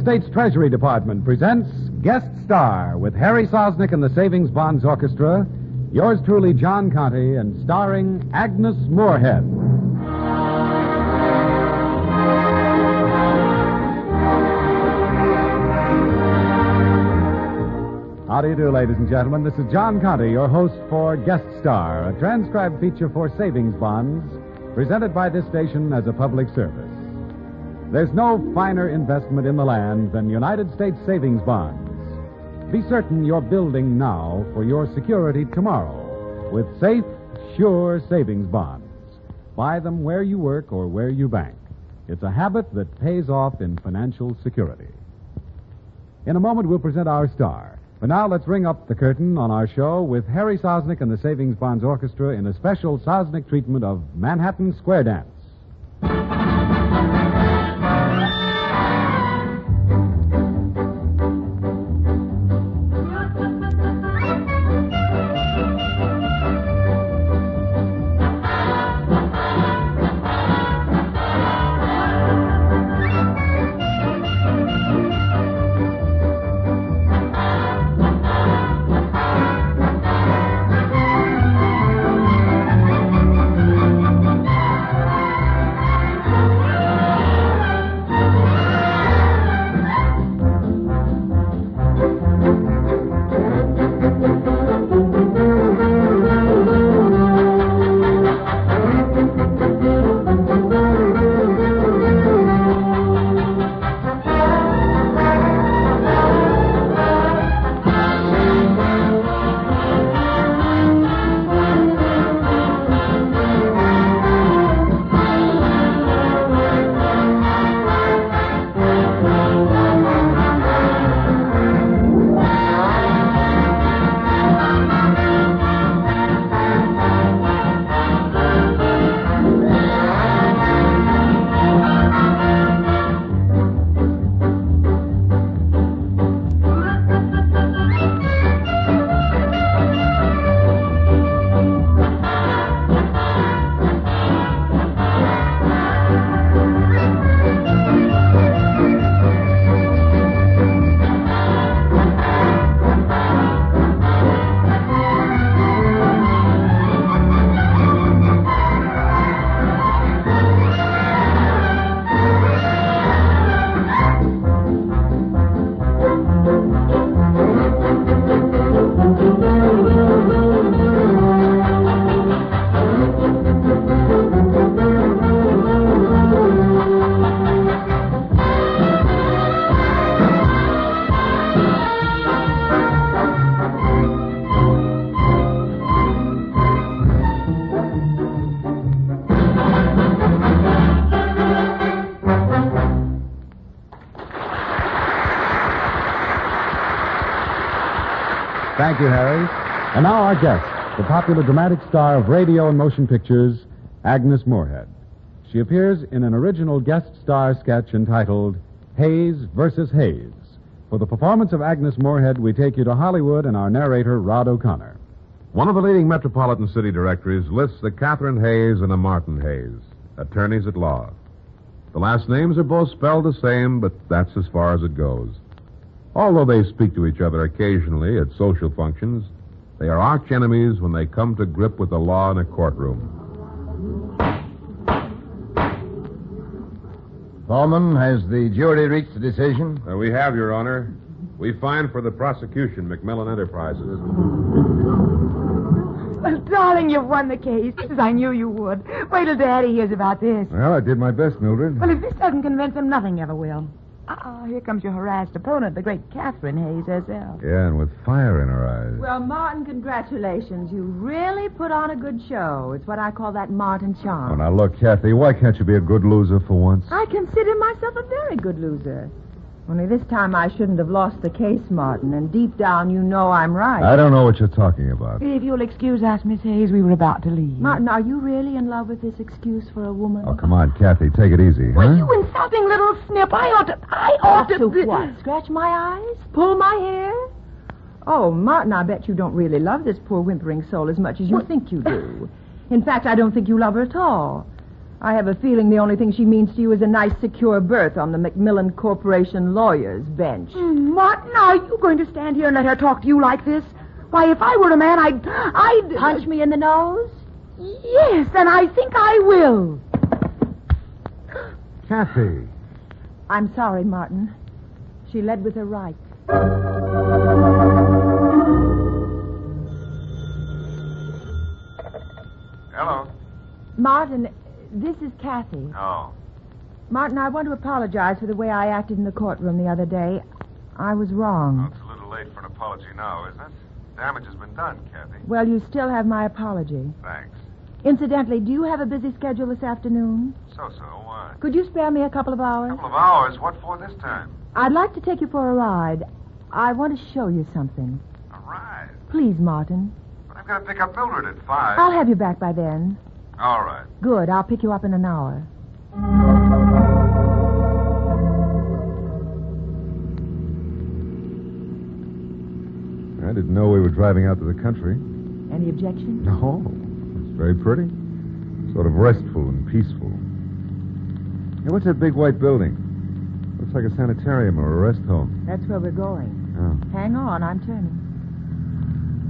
States Treasury Department presents Guest Star with Harry Sosnik and the Savings Bonds Orchestra, yours truly, John Conte, and starring Agnes Moorehead. How do you do, ladies and gentlemen? This is John Conte, your host for Guest Star, a transcribed feature for savings bonds presented by this station as a public service. There's no finer investment in the land than United States savings bonds. Be certain you're building now for your security tomorrow with safe, sure savings bonds. Buy them where you work or where you bank. It's a habit that pays off in financial security. In a moment, we'll present our star. But now let's ring up the curtain on our show with Harry Sosnik and the Savings Bonds Orchestra in a special Sosnik treatment of Manhattan Square Dance. Thank you, Harry. And now our guest, the popular dramatic star of radio and motion pictures, Agnes Moorehead. She appears in an original guest star sketch entitled Hayes versus Hayes. For the performance of Agnes Moorehead, we take you to Hollywood and our narrator, Rod O'Connor. One of the leading metropolitan city directories lists the Catherine Hayes and a Martin Hayes, attorneys at law. The last names are both spelled the same, but that's as far as it goes. Although they speak to each other occasionally at social functions, they are arch enemies when they come to grip with the law in a courtroom. Foreman, has the jury reached a decision? Uh, we have, Your Honor. We find for the prosecution Macmillan Enterprises. Well, darling, you've won the case, as I knew you would. Wait till Daddy hears about this. Well, I did my best, Mildred. Well, if this doesn't convince him, nothing ever will. Ah, here comes your harassed opponent, the great Catherine Hayes herself. Yeah, and with fire in her eyes. Well, Martin, congratulations. You really put on a good show. It's what I call that Martin Oh, charm. now look, Kathy, why can't you be a good loser for once? I consider myself a very good loser. Only this time I shouldn't have lost the case, Martin, and deep down you know I'm right. I don't know what you're talking about. If you'll excuse us, Miss Hayes, we were about to leave. Martin, are you really in love with this excuse for a woman? Oh, come on, Kathy, take it easy, Well, huh? you insulting little snip. I ought to. I ought to. to what? Scratch my eyes? Pull my hair? Oh, Martin, I bet you don't really love this poor whimpering soul as much as you think you do. In fact, I don't think you love her at all. I have a feeling the only thing she means to you is a nice, secure berth on the Macmillan Corporation lawyer's bench. Mm, Martin, are you going to stand here and let her talk to you like this? Why, if I were a man, I'd. I'd. Punch me in the nose? Yes, and I think I will. Kathy. I'm sorry, Martin. She led with her right. Hello. Martin, this is Kathy. Oh. Martin, I want to apologize for the way I acted in the courtroom the other day. I was wrong. it's a little late for an apology now, isn't it? Damage has been done, Kathy. Well, you still have my apology. Thanks. Incidentally, do you have a busy schedule this afternoon? So-so. Why? Could you spare me a couple of hours? A couple of hours. What for this time? I'd like to take you for a ride. I want to show you something. A ride. Please, Martin. But I've got to pick up Mildred at five. I'll have you back by then. All right. Good. I'll pick you up in an hour. I didn't know we were driving out to the country. Any objections? No. It's very pretty. Sort of restful and peaceful. Hey, what's that big white building? Looks like a sanitarium or a rest home. That's where we're going. Oh. Hang on, I'm turning.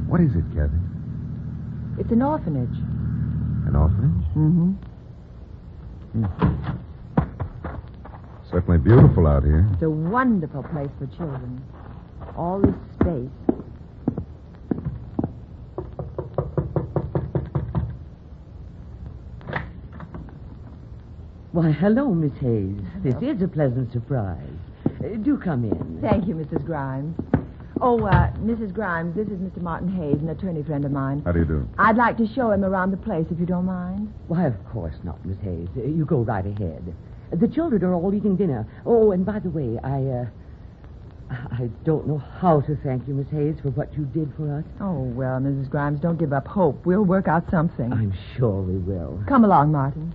What is it, Kathy? It's an orphanage. An orphanage? Mm-hmm. Certainly beautiful out here. It's a wonderful place for children. All this space. Why, hello, Miss Hayes. This is a pleasant surprise. Uh, do come in. Thank you, Mrs. Grimes. Oh, uh, Mrs. Grimes, this is Mr. Martin Hayes, an attorney friend of mine. How do you do? I'd like to show him around the place, if you don't mind. Why, of course not, Miss Hayes. Uh, you go right ahead. The children are all eating dinner. Oh, and by the way, I, uh, I don't know how to thank you, Miss Hayes, for what you did for us. Oh, well, Mrs. Grimes, don't give up hope. We'll work out something. I'm sure we will. Come along, Martin.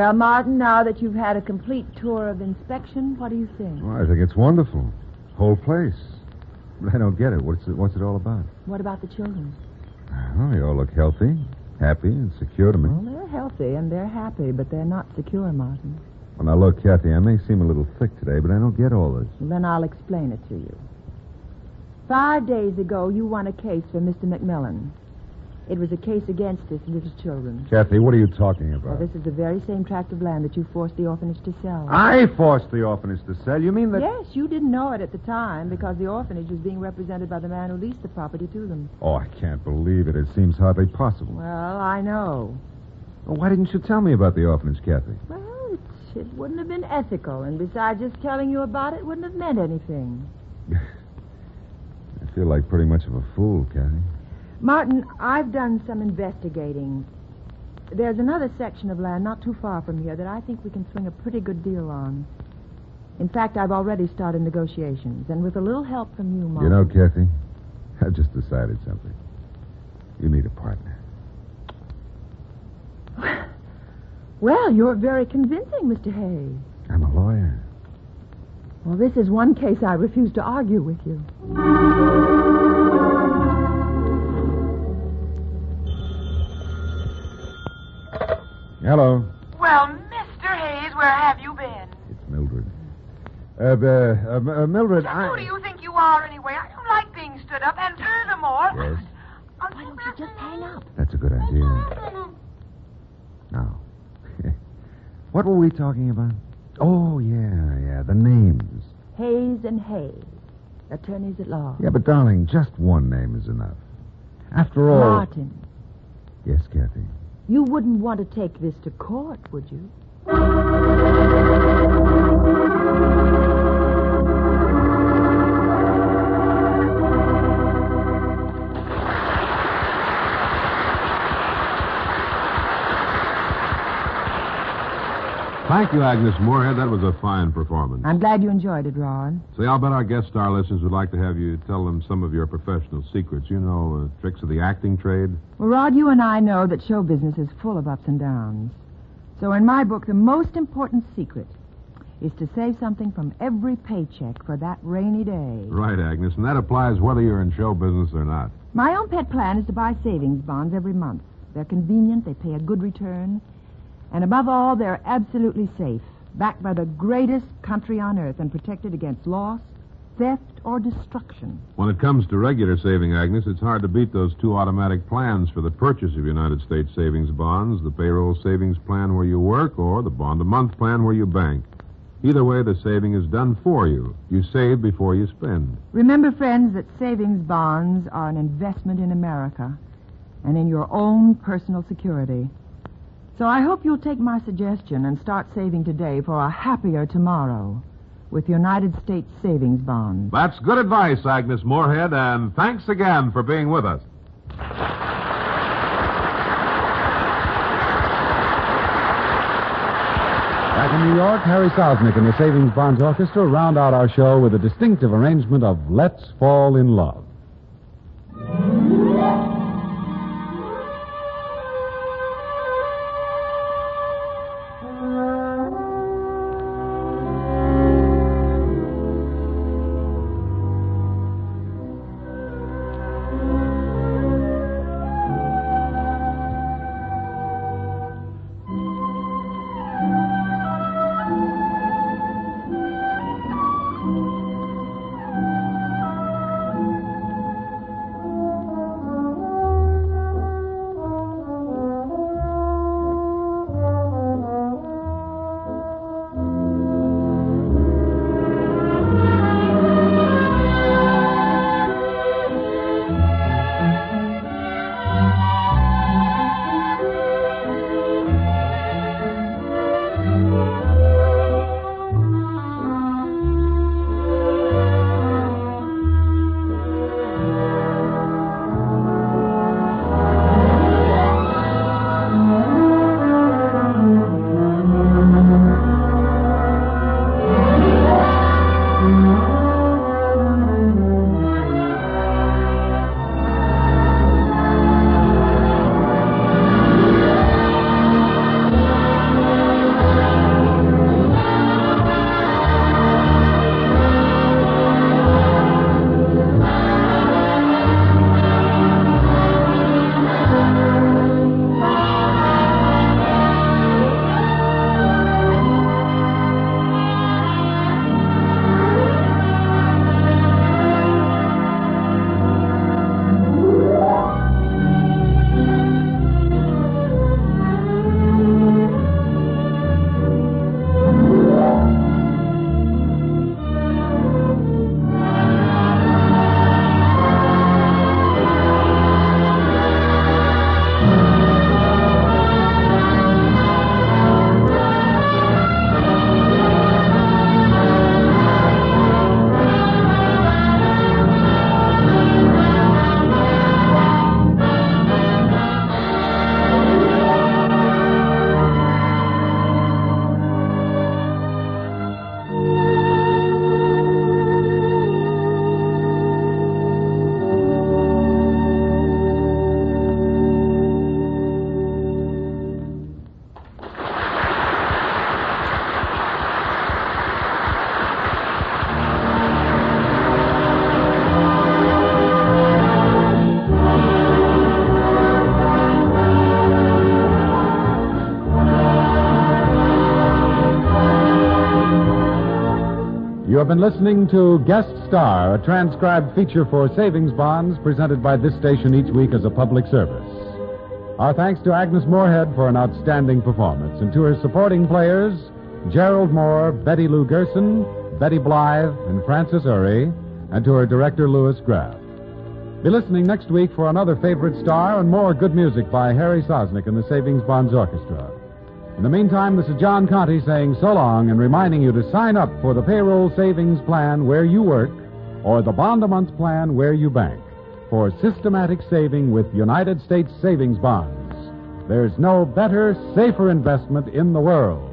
Well, Martin, now that you've had a complete tour of inspection, what do you think? Well, I think it's wonderful. Whole place. But I don't get it. What's it, what's it all about? What about the children? Well, they all look healthy, happy, and secure to me. Well, they're healthy and they're happy, but they're not secure, Martin. Well, now look, Kathy, I may seem a little thick today, but I don't get all this. Well, then I'll explain it to you. Five days ago, you won a case for Mr. McMillan. It was a case against this little children. Kathy, what are you talking Well, about? this is the very same tract of land that you forced the orphanage to sell. I forced the orphanage to sell. You mean that? Yes, you didn't know it at the time because the orphanage was being represented by the man who leased the property to them. Oh, I can't believe it. It seems hardly possible. Well, I know. Well, why didn't you tell me about the orphanage, Kathy? Well, it, it wouldn't have been ethical, and besides, just telling you about it wouldn't have meant anything. I feel like pretty much of a fool, Kathy. Martin, I've done some investigating. There's another section of land not too far from here that I think we can swing a pretty good deal on. In fact, I've already started negotiations, and with a little help from you, Martin. You know, Kathy, I've just decided something. You need a partner. Well, you're very convincing, Mr. Hayes. I'm a lawyer. Well, this is one case I refuse to argue with you. Hello. Well, Mr. Hayes, where have you been? It's Mildred. Uh, uh, uh, uh, Mildred, I. Who do you think you are, anyway? I don't like being stood up, and furthermore... Yes? Why don't you just hang up? That's a good idea. Now, what were we talking about? Oh, yeah, yeah, the names. Hayes and Hayes, attorneys at law. Yeah, but darling, just one name is enough. After all. Martin, Yes, Kathy. You wouldn't want to take this to court, would you? Thank you, Agnes Moorehead. That was a fine performance. I'm glad you enjoyed it, Rod. Say, I'll bet our guest star listeners would like to have you tell them some of your professional secrets. You know, uh, tricks of the acting trade. Well, Rod, you and I know that show business is full of ups and downs. So in my book, the most important secret is to save something from every paycheck for that rainy day. Right, Agnes, and that applies whether you're in show business or not. My own pet plan is to buy savings bonds every month. They're convenient, they pay a good return, and above all, they're absolutely safe, backed by the greatest country on earth and protected against loss, theft, or destruction. When it comes to regular saving, Agnes, it's hard to beat those two automatic plans for the purchase of United States savings bonds the payroll savings plan where you work or the bond a month plan where you bank. Either way, the saving is done for you. You save before you spend. Remember, friends, that savings bonds are an investment in America and in your own personal security. So I hope you'll take my suggestion and start saving today for a happier tomorrow with United States savings bonds. That's good advice, Agnes Moorehead, and thanks again for being with us. Back in New York, Harry Sosnik and the Savings Bonds Orchestra round out our show with a distinctive arrangement of Let's Fall in Love. Have been listening to Guest Star, a transcribed feature for savings bonds presented by this station each week as a public service. Our thanks to Agnes Moorehead for an outstanding performance, and to her supporting players, Gerald Mohr, Betty Lou Gerson, Betty Blythe, and Frances Urry, and to her director, Louis Graff. Be listening next week for another favorite star and more good music by Harry Sosnik and the Savings Bonds Orchestra. In the meantime, this is John Conte saying so long and reminding you to sign up for the payroll savings plan where you work or the bond a month plan where you bank for systematic saving with United States savings bonds. There's no better, safer investment in the world.